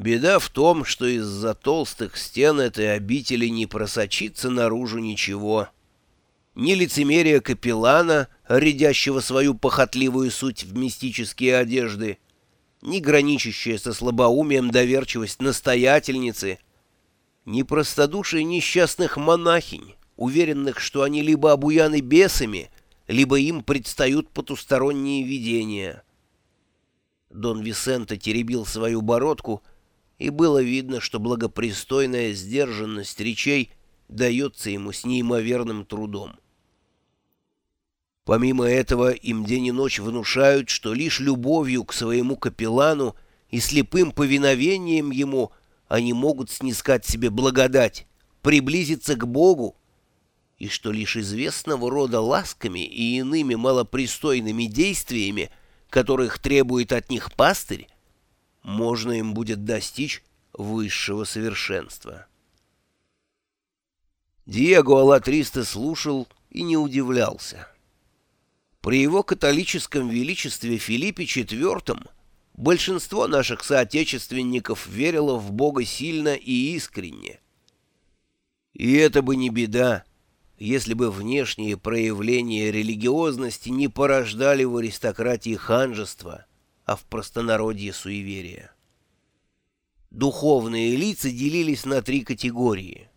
Беда в том, что из-за толстых стен этой обители не просочится наружу ничего. Ни лицемерие капеллана, рядящего свою похотливую суть в мистические одежды, ни граничащая со слабоумием доверчивость настоятельницы, ни простодушие несчастных монахинь, уверенных, что они либо обуяны бесами, либо им предстают потусторонние видения. Дон Висенто теребил свою бородку, и было видно, что благопристойная сдержанность речей дается ему с неимоверным трудом. Помимо этого, им день и ночь внушают, что лишь любовью к своему капеллану и слепым повиновением ему они могут снискать себе благодать, приблизиться к Богу, и что лишь известного рода ласками и иными малопристойными действиями, которых требует от них пастырь, можно им будет достичь высшего совершенства. Диего Алатриста слушал и не удивлялся. При его католическом величестве Филиппе IV большинство наших соотечественников верило в Бога сильно и искренне. И это бы не беда, если бы внешние проявления религиозности не порождали в аристократии ханжества – а в простонародье суеверия. Духовные лица делились на три категории.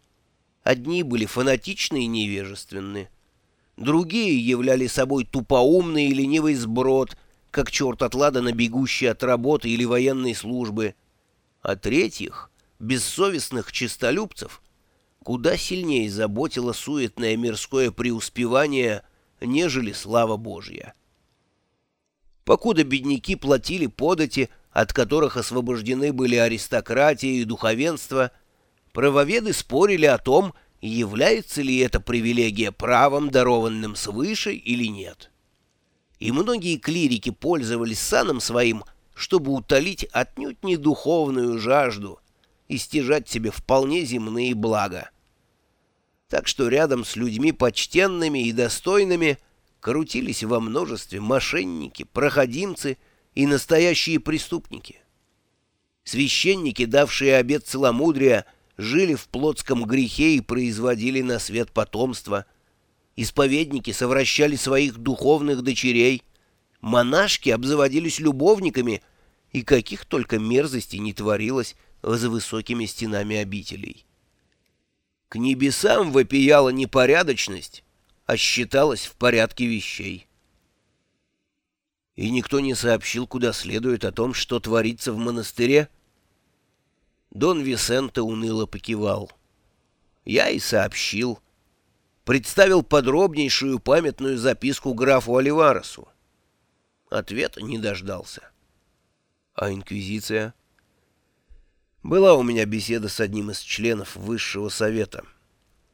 Одни были фанатичны и невежественны, другие являли собой тупоумный и ленивый сброд, как черт от ладана, бегущий от работы или военной службы, а третьих, бессовестных чистолюбцев, куда сильнее заботило суетное мирское преуспевание, нежели слава Божья покуда бедняки платили подати, от которых освобождены были аристократия и духовенство, правоведы спорили о том, является ли эта привилегия правом, дарованным свыше или нет. И многие клирики пользовались саном своим, чтобы утолить отнюдь не духовную жажду и стяжать себе вполне земные блага. Так что рядом с людьми почтенными и достойными – крутились во множестве мошенники, проходимцы и настоящие преступники. Священники, давшие обет целомудрия, жили в плотском грехе и производили на свет потомство. Исповедники совращали своих духовных дочерей. Монашки обзаводились любовниками, и каких только мерзостей не творилось за высокими стенами обителей. К небесам вопияла непорядочность, а считалось в порядке вещей. И никто не сообщил, куда следует о том, что творится в монастыре. Дон Висенте уныло покивал. Я и сообщил. Представил подробнейшую памятную записку графу Оливаресу. Ответа не дождался. А инквизиция? Была у меня беседа с одним из членов высшего совета.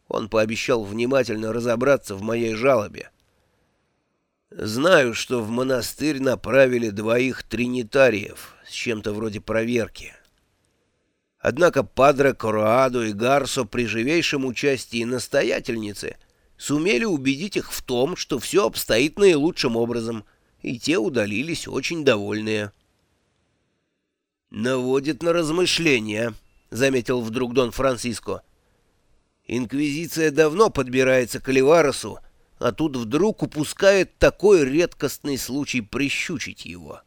Он пообещал внимательно разобраться в моей жалобе. Знаю, что в монастырь направили двоих тринитариев с чем-то вроде проверки. Однако Падре Короадо и Гарсо при живейшем участии настоятельницы сумели убедить их в том, что все обстоит наилучшим образом, и те удалились очень довольные. «Наводит на размышления», — заметил вдруг Дон Франциско. Инквизиция давно подбирается к Оливаресу, а тут вдруг упускает такой редкостный случай прищучить его.